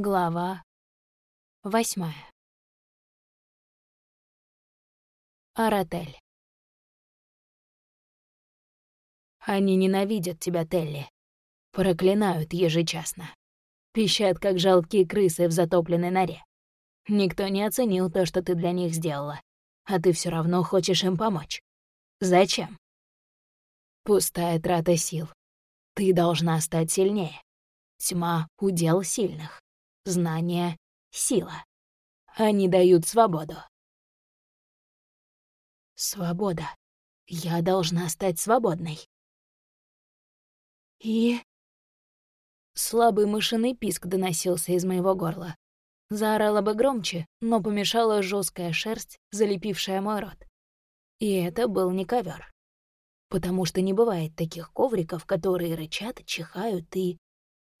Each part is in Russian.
Глава восьмая. Аратель. Они ненавидят тебя, Телли. Проклинают ежечасно. Пищат, как жалкие крысы в затопленной норе. Никто не оценил то, что ты для них сделала. А ты все равно хочешь им помочь. Зачем? Пустая трата сил. Ты должна стать сильнее. Тьма — удел сильных. Знание — сила. Они дают свободу. Свобода. Я должна стать свободной. И... Слабый мышиный писк доносился из моего горла. Заорала бы громче, но помешала жесткая шерсть, залепившая мой рот. И это был не ковер, Потому что не бывает таких ковриков, которые рычат, чихают и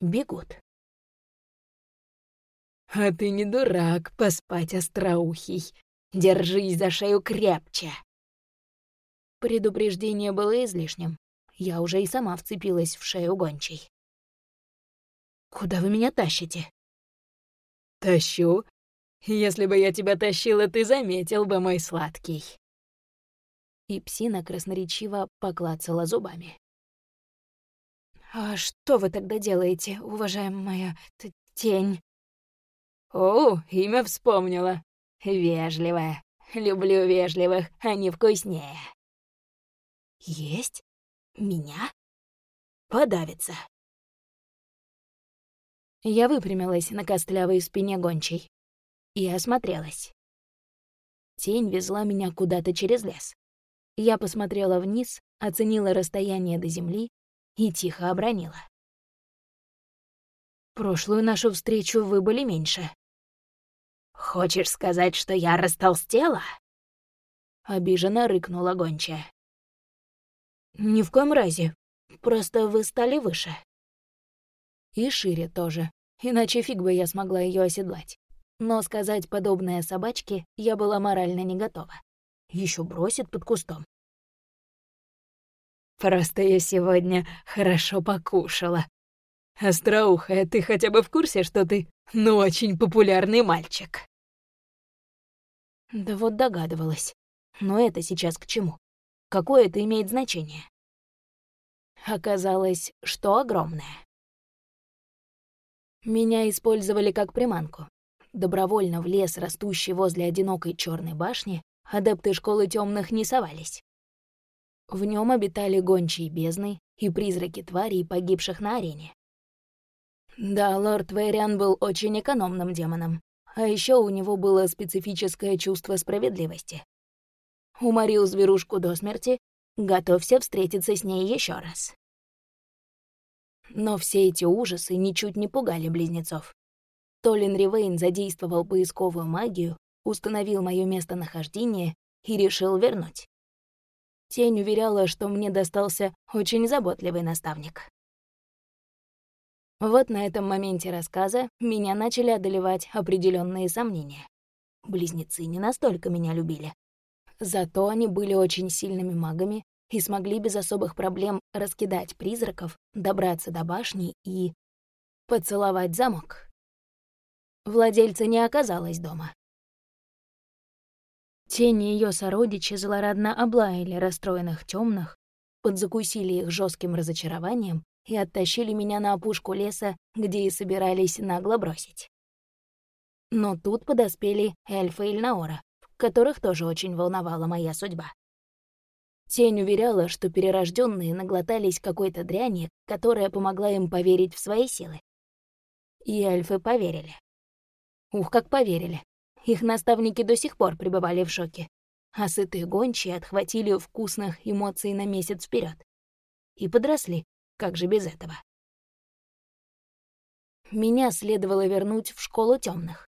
бегут. «А ты не дурак поспать, остроухий. Держись за шею крепче!» Предупреждение было излишним. Я уже и сама вцепилась в шею гончей. «Куда вы меня тащите?» «Тащу. Если бы я тебя тащила, ты заметил бы, мой сладкий». И псина красноречиво поклацала зубами. «А что вы тогда делаете, уважаемая тень?» «О, имя вспомнила. Вежливая. Люблю вежливых, они вкуснее». «Есть? Меня?» «Подавится». Я выпрямилась на костлявой спине гончей и осмотрелась. Тень везла меня куда-то через лес. Я посмотрела вниз, оценила расстояние до земли и тихо обронила. Прошлую нашу встречу вы были меньше. «Хочешь сказать, что я растолстела?» Обиженно рыкнула гончая. «Ни в коем разе. Просто вы стали выше». И шире тоже, иначе фиг бы я смогла ее оседлать. Но сказать подобное собачке я была морально не готова. Еще бросит под кустом. «Просто я сегодня хорошо покушала», «Остроухая, ты хотя бы в курсе, что ты, ну, очень популярный мальчик?» Да вот догадывалась. Но это сейчас к чему? Какое это имеет значение? Оказалось, что огромное. Меня использовали как приманку. Добровольно в лес, растущий возле одинокой черной башни, адепты школы темных не совались. В нем обитали гончие бездны и призраки тварей, погибших на арене. Да, лорд Вейриан был очень экономным демоном. А еще у него было специфическое чувство справедливости. Уморил зверушку до смерти, готовься встретиться с ней еще раз. Но все эти ужасы ничуть не пугали близнецов. Толин Ривейн задействовал поисковую магию, установил моё местонахождение и решил вернуть. Тень уверяла, что мне достался очень заботливый наставник. Вот на этом моменте рассказа меня начали одолевать определенные сомнения. Близнецы не настолько меня любили. Зато они были очень сильными магами и смогли без особых проблем раскидать призраков, добраться до башни и... поцеловать замок. Владельца не оказалось дома. Тени ее сородичи злорадно облаяли расстроенных темных, подзакусили их жестким разочарованием и оттащили меня на опушку леса, где и собирались нагло бросить. Но тут подоспели эльфы Ильнаора, которых тоже очень волновала моя судьба. Тень уверяла, что перерожденные наглотались какой-то дряни, которая помогла им поверить в свои силы. И эльфы поверили. Ух, как поверили. Их наставники до сих пор пребывали в шоке. А сытые гончие отхватили вкусных эмоций на месяц вперед И подросли, как же без этого? Меня следовало вернуть в школу темных.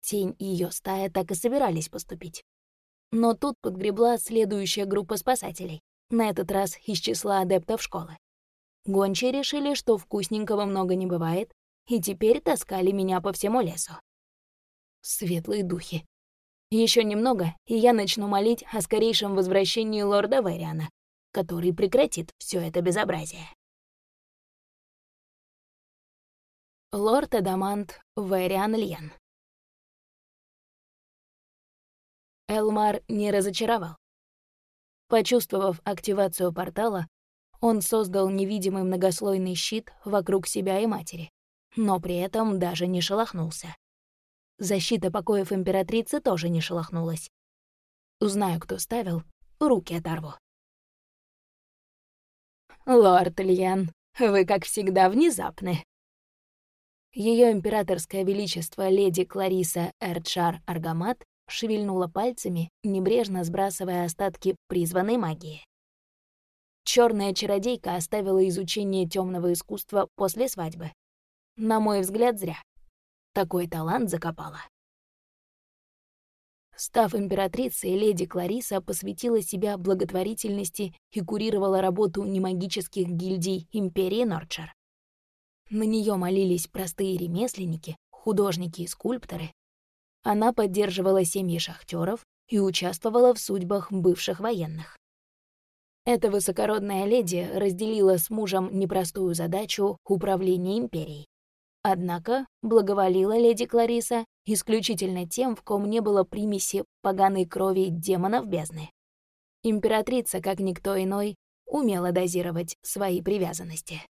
Тень и ее стая так и собирались поступить. Но тут подгребла следующая группа спасателей, на этот раз из числа адептов школы. Гончие решили, что вкусненького много не бывает, и теперь таскали меня по всему лесу. Светлые духи. Еще немного, и я начну молить о скорейшем возвращении лорда Вэриана, который прекратит все это безобразие. Лорд Адамант Вэриан Льен. Элмар не разочаровал. Почувствовав активацию портала, он создал невидимый многослойный щит вокруг себя и матери, но при этом даже не шелохнулся. Защита покоев императрицы тоже не шелохнулась. Узнаю, кто ставил, руки оторву. «Лорд Льен, вы, как всегда, внезапны». Ее императорское величество леди Клариса Эрчар Аргамат шевельнула пальцами, небрежно сбрасывая остатки призванной магии. Черная чародейка оставила изучение темного искусства после свадьбы. На мой взгляд, зря. Такой талант закопала. Став императрицей, леди Клариса посвятила себя благотворительности и курировала работу немагических гильдий империи Норчер. На нее молились простые ремесленники, художники и скульпторы, она поддерживала семьи шахтеров и участвовала в судьбах бывших военных. Эта высокородная леди разделила с мужем непростую задачу управления империей. Однако благоволила леди Клариса исключительно тем, в ком не было примеси поганой крови демонов бездны. Императрица, как никто иной, умела дозировать свои привязанности.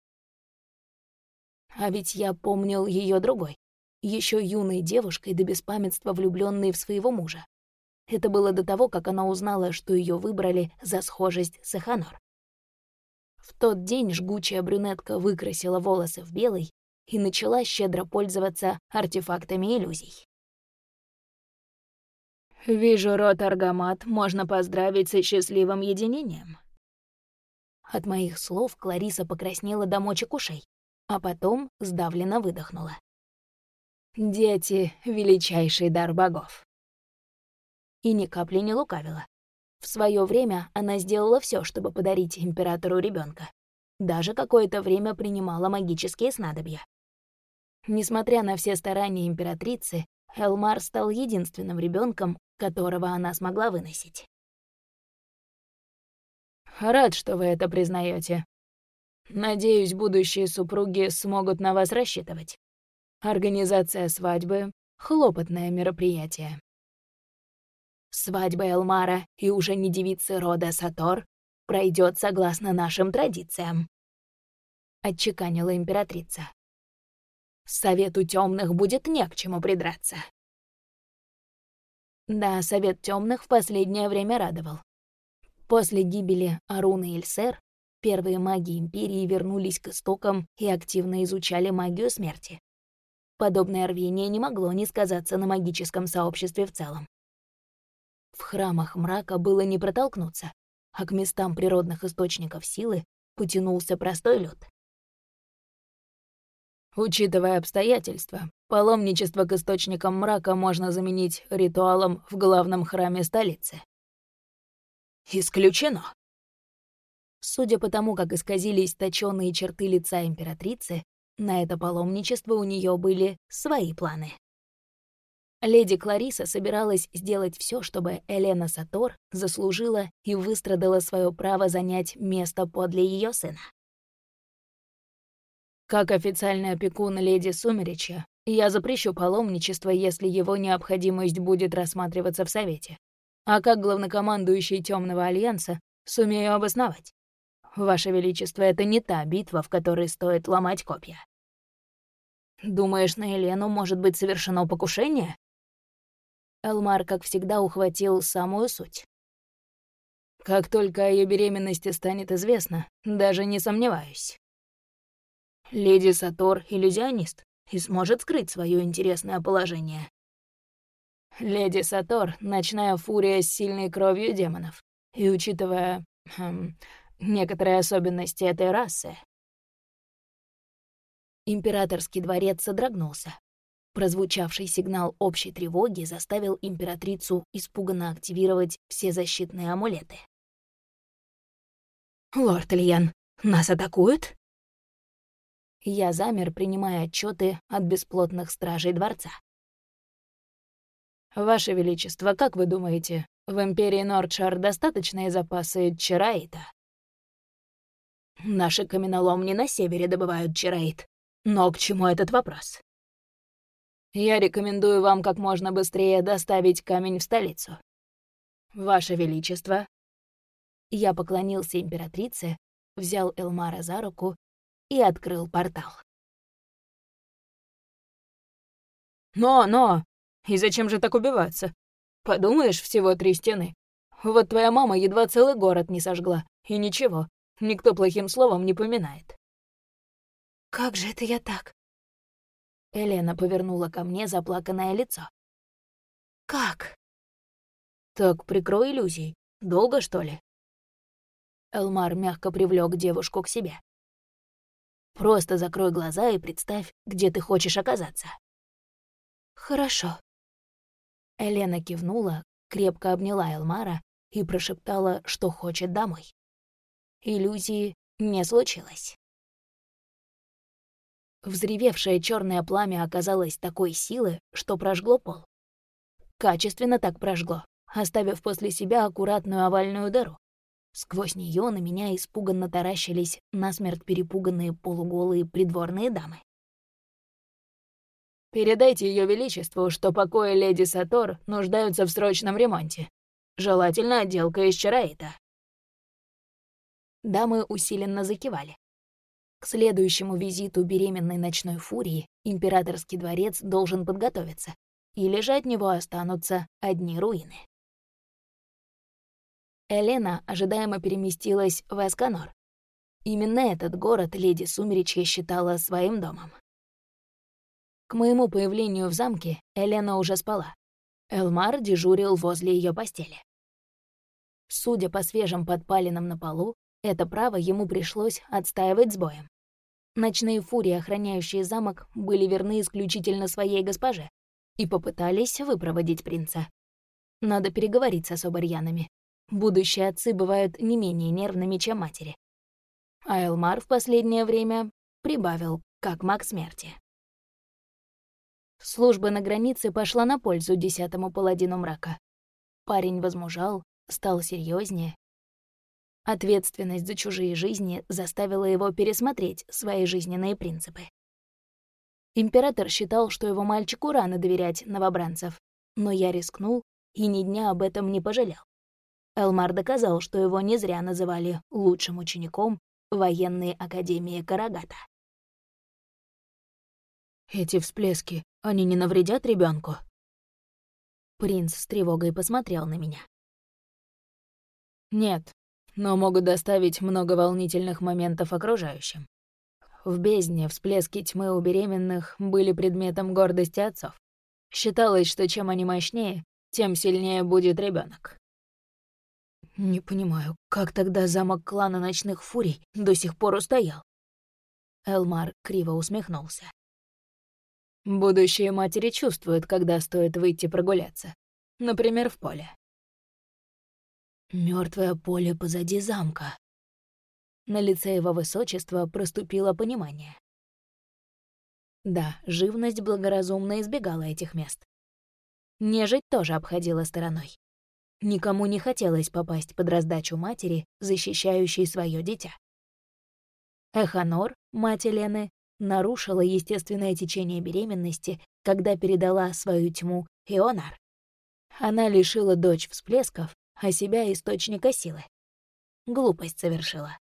А ведь я помнил ее другой, еще юной девушкой до беспамятства влюбленной в своего мужа. Это было до того, как она узнала, что ее выбрали за схожесть с Эханор. В тот день жгучая брюнетка выкрасила волосы в белый и начала щедро пользоваться артефактами иллюзий. «Вижу, род Аргамат можно поздравить со счастливым единением». От моих слов Клариса покраснела до мочек ушей, а потом сдавленно выдохнула. Дети — величайший дар богов. И ни капли не лукавила. В свое время она сделала все, чтобы подарить императору ребенка. Даже какое-то время принимала магические снадобья. Несмотря на все старания императрицы, Элмар стал единственным ребенком, которого она смогла выносить. «Рад, что вы это признаете. Надеюсь, будущие супруги смогут на вас рассчитывать. Организация свадьбы — хлопотное мероприятие. Свадьба Элмара и уже не девицы рода Сатор пройдет согласно нашим традициям. Отчеканила императрица. Совету темных будет не к чему придраться. Да, Совет темных в последнее время радовал. После гибели Аруны и Ильсер первые маги Империи вернулись к истокам и активно изучали магию смерти. Подобное рвение не могло не сказаться на магическом сообществе в целом. В храмах мрака было не протолкнуться, а к местам природных источников силы потянулся простой люд. Учитывая обстоятельства, паломничество к источникам мрака можно заменить ритуалом в главном храме столицы. Исключено. Судя по тому, как исказились точёные черты лица императрицы, на это паломничество у нее были свои планы. Леди Клариса собиралась сделать все, чтобы Элена Сатор заслужила и выстрадала свое право занять место подле ее сына. Как официальный опекун леди Сумеречья, я запрещу паломничество, если его необходимость будет рассматриваться в Совете. А как главнокомандующий Темного Альянса сумею обосновать. Ваше Величество, это не та битва, в которой стоит ломать копья. Думаешь, на Елену может быть совершено покушение? Элмар, как всегда, ухватил самую суть. Как только о ее беременности станет известно, даже не сомневаюсь. Леди Сатор — иллюзионист и сможет скрыть свое интересное положение. Леди Сатор — ночная фурия с сильной кровью демонов. И учитывая хм, некоторые особенности этой расы, Императорский дворец содрогнулся. Прозвучавший сигнал общей тревоги заставил императрицу испуганно активировать все защитные амулеты. «Лорд Ильян, нас атакуют?» Я замер, принимая отчеты от бесплотных стражей дворца. «Ваше Величество, как вы думаете, в Империи Нордшар достаточные запасы чараита?» «Наши каменоломни на севере добывают чараит. Но к чему этот вопрос? Я рекомендую вам как можно быстрее доставить камень в столицу. Ваше Величество. Я поклонился императрице, взял Элмара за руку и открыл портал. «Но, но! И зачем же так убиваться? Подумаешь, всего три стены. Вот твоя мама едва целый город не сожгла, и ничего, никто плохим словом не поминает». «Как же это я так?» Елена повернула ко мне заплаканное лицо. «Как?» «Так прикрой иллюзий. Долго, что ли?» Элмар мягко привлёк девушку к себе. «Просто закрой глаза и представь, где ты хочешь оказаться». «Хорошо». Елена кивнула, крепко обняла Элмара и прошептала, что хочет домой. Иллюзии не случилось. Взревевшее черное пламя оказалось такой силы, что прожгло пол. Качественно так прожгло, оставив после себя аккуратную овальную дыру. Сквозь нее на меня испуганно таращились насмерть перепуганные полуголые придворные дамы. «Передайте Ее Величеству, что покои леди Сатор нуждаются в срочном ремонте. Желательно отделка из чараита». Дамы усиленно закивали. К следующему визиту беременной ночной фурии императорский дворец должен подготовиться, или же от него останутся одни руины. Элена ожидаемо переместилась в Эсканор. Именно этот город леди Сумеречья считала своим домом. К моему появлению в замке Элена уже спала. Элмар дежурил возле ее постели. Судя по свежим подпалинам на полу, это право ему пришлось отстаивать с боем. Ночные фурии, охраняющие замок, были верны исключительно своей госпоже и попытались выпроводить принца. Надо переговорить с особо рьянами. Будущие отцы бывают не менее нервными, чем матери. А Элмар в последнее время прибавил, как маг смерти. Служба на границе пошла на пользу десятому паладину мрака. Парень возмужал, стал серьезнее Ответственность за чужие жизни заставила его пересмотреть свои жизненные принципы. Император считал, что его мальчику рано доверять новобранцев, но я рискнул и ни дня об этом не пожалел. Элмар доказал, что его не зря называли лучшим учеником военной академии Карагата. «Эти всплески, они не навредят ребенку? Принц с тревогой посмотрел на меня. «Нет, но могут доставить много волнительных моментов окружающим. В бездне всплески тьмы у беременных были предметом гордости отцов. Считалось, что чем они мощнее, тем сильнее будет ребенок. Не понимаю, как тогда замок клана ночных фурий до сих пор устоял? Элмар криво усмехнулся. Будущие матери чувствуют, когда стоит выйти прогуляться. Например, в поле. Мертвое поле позади замка. На лице его высочества проступило понимание. Да, живность благоразумно избегала этих мест. Нежить тоже обходила стороной. Никому не хотелось попасть под раздачу матери, защищающей свое дитя. Эханор, мать Елены, нарушила естественное течение беременности, когда передала свою тьму Ионар. Она лишила дочь всплесков а себя источника силы. Глупость совершила.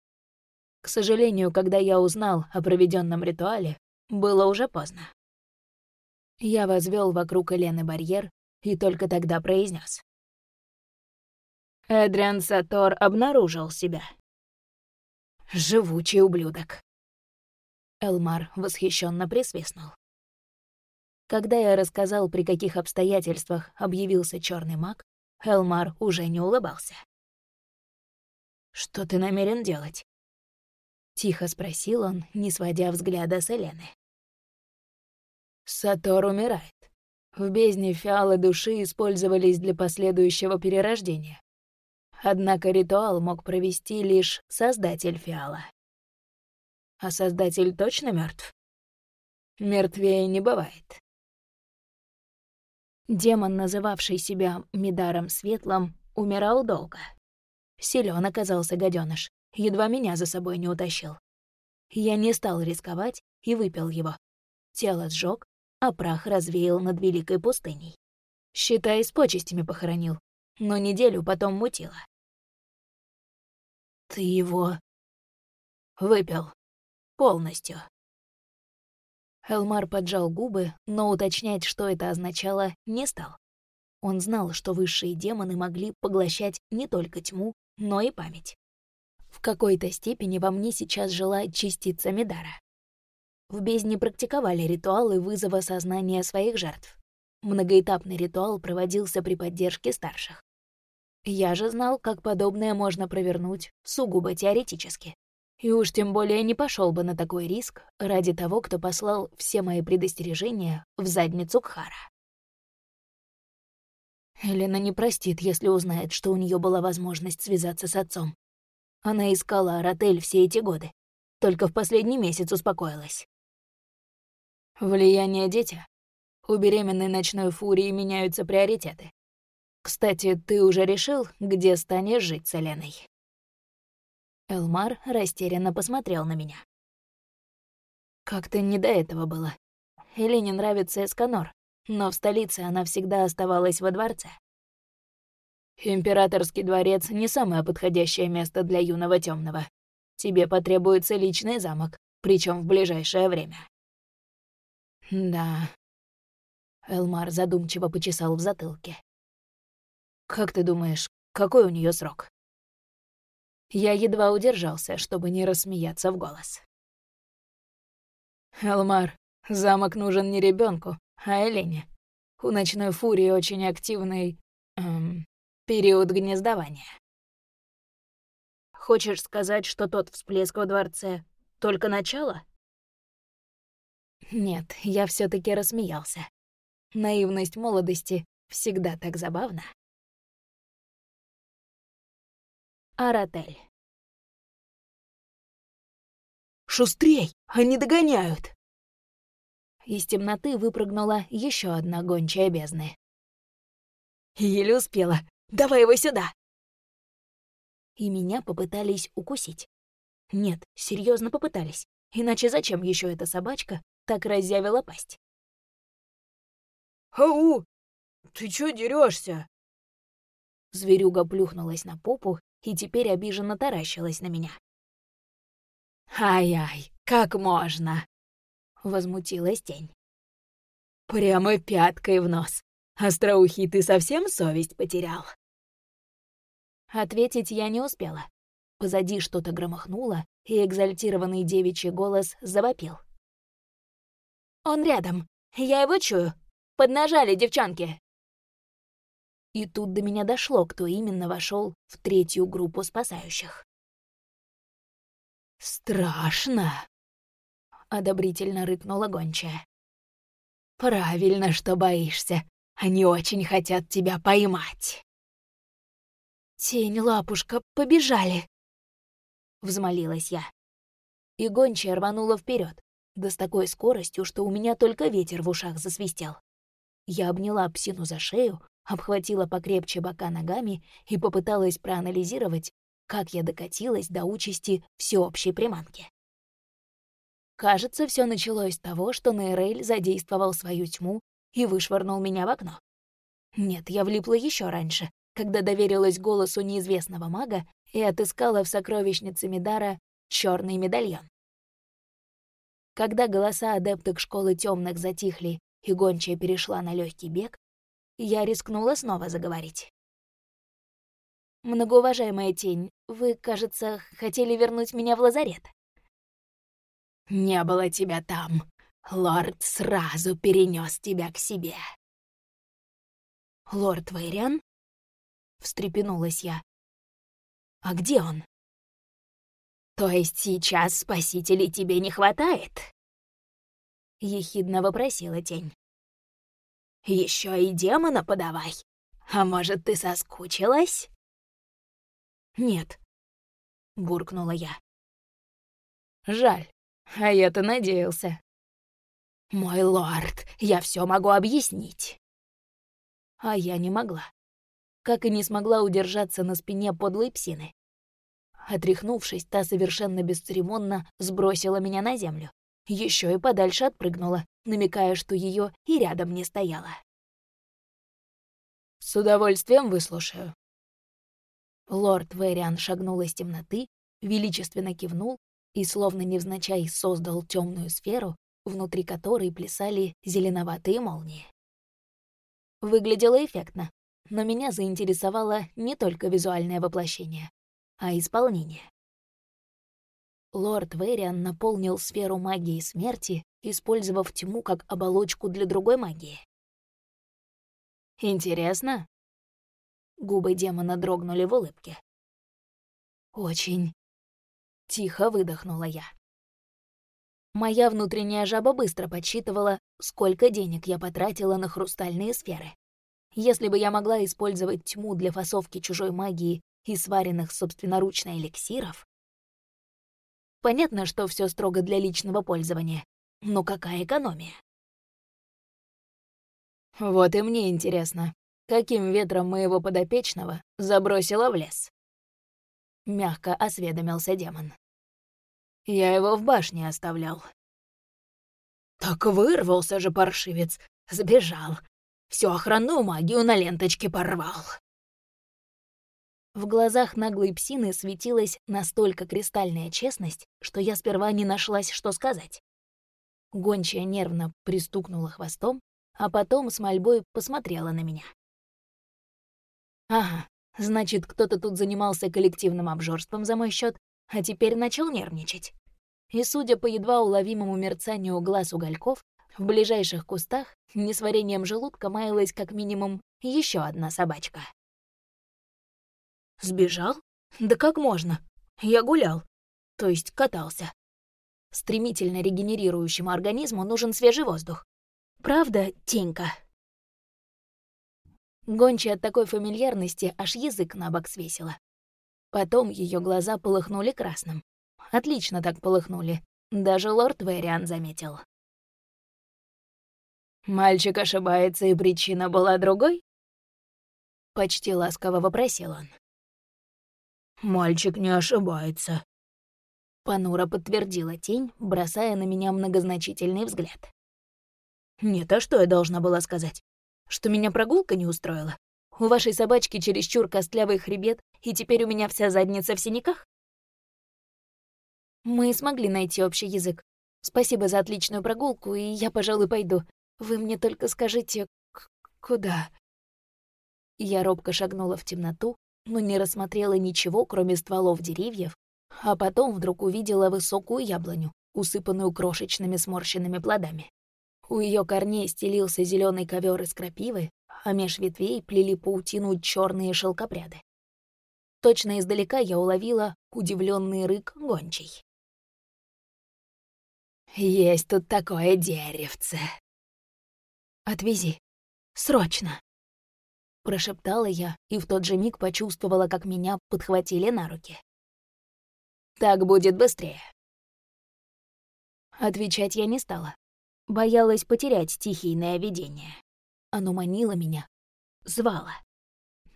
К сожалению, когда я узнал о проведенном ритуале, было уже поздно. Я возвел вокруг Елены барьер и только тогда произнес: Эдриан Сатор обнаружил себя. Живучий ублюдок. Элмар восхищенно присвистнул. Когда я рассказал, при каких обстоятельствах объявился черный маг, Элмар уже не улыбался. «Что ты намерен делать?» Тихо спросил он, не сводя взгляда с Елены. Сатор умирает. В бездне фиалы души использовались для последующего перерождения. Однако ритуал мог провести лишь создатель фиала. А создатель точно мертв? Мертвее не бывает. Демон, называвший себя Мидаром Светлым, умирал долго. Силён оказался гадёныш, едва меня за собой не утащил. Я не стал рисковать и выпил его. Тело сжег, а прах развеял над великой пустыней. Считай, с почестями похоронил, но неделю потом мутило. «Ты его...» «Выпил. Полностью». Элмар поджал губы, но уточнять, что это означало, не стал. Он знал, что высшие демоны могли поглощать не только тьму, но и память. В какой-то степени во мне сейчас жила частица Медара. В бездне практиковали ритуалы вызова сознания своих жертв. Многоэтапный ритуал проводился при поддержке старших. Я же знал, как подобное можно провернуть сугубо теоретически. И уж тем более не пошел бы на такой риск ради того, кто послал все мои предостережения в задницу Кхара. Элена не простит, если узнает, что у нее была возможность связаться с отцом. Она искала Аратель все эти годы. Только в последний месяц успокоилась. Влияние дети. У беременной ночной фурии меняются приоритеты. Кстати, ты уже решил, где станешь жить с Эленой? Элмар растерянно посмотрел на меня. Как-то не до этого было. Элене нравится Эсканор, но в столице она всегда оставалась во дворце. Императорский дворец — не самое подходящее место для юного темного. Тебе потребуется личный замок, причем в ближайшее время. Да. Элмар задумчиво почесал в затылке. Как ты думаешь, какой у нее срок? Я едва удержался, чтобы не рассмеяться в голос. Элмар, замок нужен не ребенку, а Элене. У ночной фурии очень активный... Эм, период гнездования. Хочешь сказать, что тот всплеск во дворце — только начало? Нет, я все таки рассмеялся. Наивность молодости всегда так забавна. Аратель. «Шустрей! Они догоняют!» Из темноты выпрыгнула еще одна гончая бездны. «Еле успела. Давай его сюда!» И меня попытались укусить. Нет, серьезно попытались. Иначе зачем еще эта собачка так разъявила пасть? «Ау! Ты чё дерешься? Зверюга плюхнулась на попу и теперь обиженно таращилась на меня. «Ай-ай, как можно?» возмутилась тень. Прямо пяткой в нос. Остроухий, ты совсем совесть потерял? Ответить я не успела. Позади что-то громыхнуло, и экзальтированный девичий голос завопил. «Он рядом. Я его чую. Поднажали, девчонки!» И тут до меня дошло, кто именно вошел в третью группу спасающих. «Страшно!» одобрительно рыкнула гончая. «Правильно, что боишься. Они очень хотят тебя поймать». «Тень, лапушка, побежали!» Взмолилась я. И гончая рванула вперед, да с такой скоростью, что у меня только ветер в ушах засвистел. Я обняла псину за шею, обхватила покрепче бока ногами и попыталась проанализировать, как я докатилась до участи всеобщей приманки. Кажется, все началось с того, что Нейрель задействовал свою тьму и вышвырнул меня в окно. Нет, я влипла еще раньше, когда доверилась голосу неизвестного мага и отыскала в сокровищнице Медара черный медальон. Когда голоса адепток школы темных затихли и гончая перешла на легкий бег, я рискнула снова заговорить. «Многоуважаемая тень, вы, кажется, хотели вернуть меня в лазарет?» Не было тебя там. Лорд сразу перенес тебя к себе. Лорд Вейрян? Встрепенулась я. А где он? То есть сейчас спасителей тебе не хватает? Ехидно вопросила тень. Еще и демона подавай. А может, ты соскучилась? Нет, буркнула я. Жаль. А я-то надеялся. «Мой лорд, я все могу объяснить». А я не могла. Как и не смогла удержаться на спине подлой псины. Отряхнувшись, та совершенно бесцеремонно сбросила меня на землю, еще и подальше отпрыгнула, намекая, что ее и рядом не стояло. «С удовольствием выслушаю». Лорд Вэриан шагнул из темноты, величественно кивнул и, словно невзначай, создал темную сферу, внутри которой плясали зеленоватые молнии. Выглядело эффектно, но меня заинтересовало не только визуальное воплощение, а исполнение. Лорд Вэриан наполнил сферу магии смерти, использовав тьму как оболочку для другой магии. «Интересно?» Губы демона дрогнули в улыбке. «Очень...» — тихо выдохнула я. Моя внутренняя жаба быстро подсчитывала, сколько денег я потратила на хрустальные сферы. Если бы я могла использовать тьму для фасовки чужой магии и сваренных собственноручно эликсиров... Понятно, что все строго для личного пользования, но какая экономия? Вот и мне интересно, каким ветром моего подопечного забросило в лес? Мягко осведомился демон. Я его в башне оставлял. Так вырвался же паршивец, сбежал. Всю охранную магию на ленточке порвал. В глазах наглой псины светилась настолько кристальная честность, что я сперва не нашлась, что сказать. Гончая нервно пристукнула хвостом, а потом с мольбой посмотрела на меня. Ага, значит, кто-то тут занимался коллективным обжорством за мой счет, а теперь начал нервничать. И, судя по едва уловимому мерцанию глаз угольков, в ближайших кустах несварением желудка маялась как минимум еще одна собачка. Сбежал? Да как можно? Я гулял. То есть катался. Стремительно регенерирующему организму нужен свежий воздух. Правда, Тенька? Гончая от такой фамильярности аж язык на бок свесила. Потом ее глаза полыхнули красным. Отлично так полыхнули. Даже лорд Вэриан заметил. «Мальчик ошибается, и причина была другой?» Почти ласково вопросил он. «Мальчик не ошибается», — понуро подтвердила тень, бросая на меня многозначительный взгляд. «Нет, а что я должна была сказать? Что меня прогулка не устроила? У вашей собачки чересчур костлявый хребет, и теперь у меня вся задница в синяках? Мы смогли найти общий язык. Спасибо за отличную прогулку, и я, пожалуй, пойду. Вы мне только скажите, куда? Я робко шагнула в темноту, но не рассмотрела ничего, кроме стволов деревьев, а потом вдруг увидела высокую яблоню, усыпанную крошечными сморщенными плодами. У ее корней стелился зеленый ковер из крапивы, а меж ветвей плели паутину черные шелкопряды. Точно издалека я уловила удивленный рык гончей. «Есть тут такое деревце!» «Отвези. Срочно!» Прошептала я и в тот же миг почувствовала, как меня подхватили на руки. «Так будет быстрее!» Отвечать я не стала. Боялась потерять стихийное видение. Оно манило меня, звало.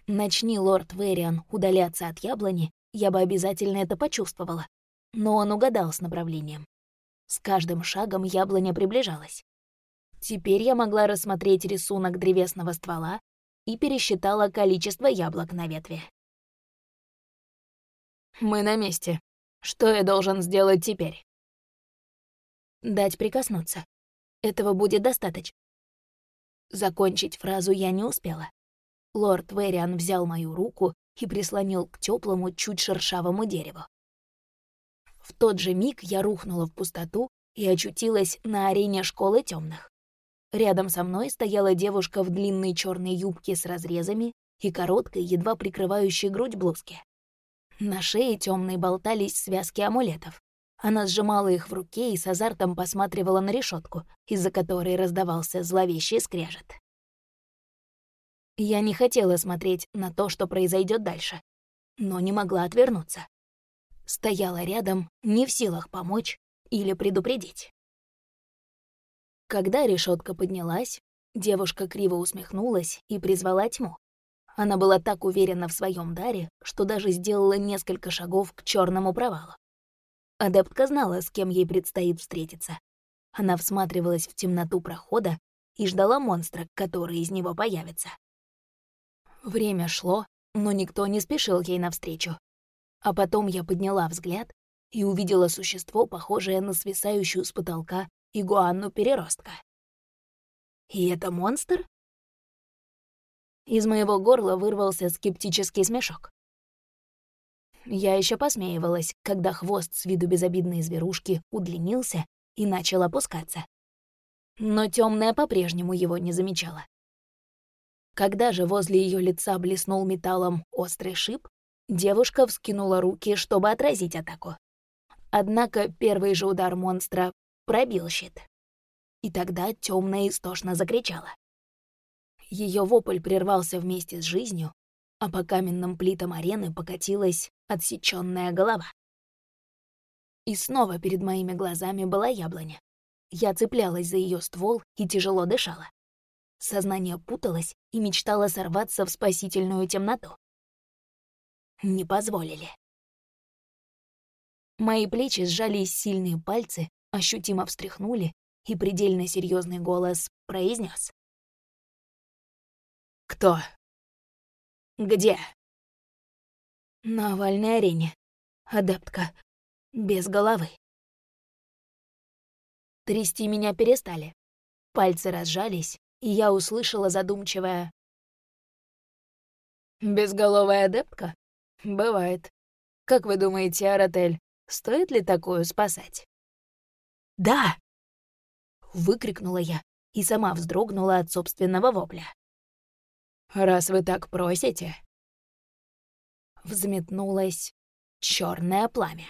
Начни лорд Вэриан удаляться от яблони, я бы обязательно это почувствовала. Но он угадал с направлением. С каждым шагом яблоня приближалась. Теперь я могла рассмотреть рисунок древесного ствола и пересчитала количество яблок на ветве. «Мы на месте. Что я должен сделать теперь?» «Дать прикоснуться. Этого будет достаточно. Закончить фразу я не успела. Лорд Вэриан взял мою руку и прислонил к теплому, чуть шершавому дереву. В тот же миг я рухнула в пустоту и очутилась на арене школы темных. Рядом со мной стояла девушка в длинной черной юбке с разрезами и короткой, едва прикрывающей грудь блузке. На шее темной болтались связки амулетов. Она сжимала их в руке и с азартом посматривала на решетку, из-за которой раздавался зловещий скрежет. Я не хотела смотреть на то, что произойдет дальше, но не могла отвернуться. Стояла рядом, не в силах помочь или предупредить. Когда решетка поднялась, девушка криво усмехнулась и призвала тьму. Она была так уверена в своем даре, что даже сделала несколько шагов к черному провалу. Адептка знала, с кем ей предстоит встретиться, Она всматривалась в темноту прохода и ждала монстра, который из него появится. Время шло, но никто не спешил ей навстречу. А потом я подняла взгляд и увидела существо, похожее на свисающую с потолка игуанну-переростка. И это монстр? Из моего горла вырвался скептический смешок. Я еще посмеивалась, когда хвост с виду безобидной зверушки удлинился и начал опускаться. Но темная по-прежнему его не замечала. Когда же возле ее лица блеснул металлом острый шип, девушка вскинула руки, чтобы отразить атаку. Однако первый же удар монстра пробил щит. И тогда темная истошно закричала. Ее вопль прервался вместе с жизнью, а по каменным плитам арены покатилась отсеченная голова. И снова перед моими глазами была яблоня. Я цеплялась за ее ствол и тяжело дышала. Сознание путалось и мечтало сорваться в спасительную темноту. Не позволили. Мои плечи сжались сильные пальцы, ощутимо встряхнули, и предельно серьезный голос произнес: «Кто?» «Где?» «На овальной арене. Адептка. Без головы». Трясти меня перестали. Пальцы разжались, и я услышала задумчивое «Безголовая адептка? Бывает. Как вы думаете, Аратель, стоит ли такую спасать?» «Да!» — выкрикнула я и сама вздрогнула от собственного вопля. «Раз вы так просите...» Взметнулось черное пламя.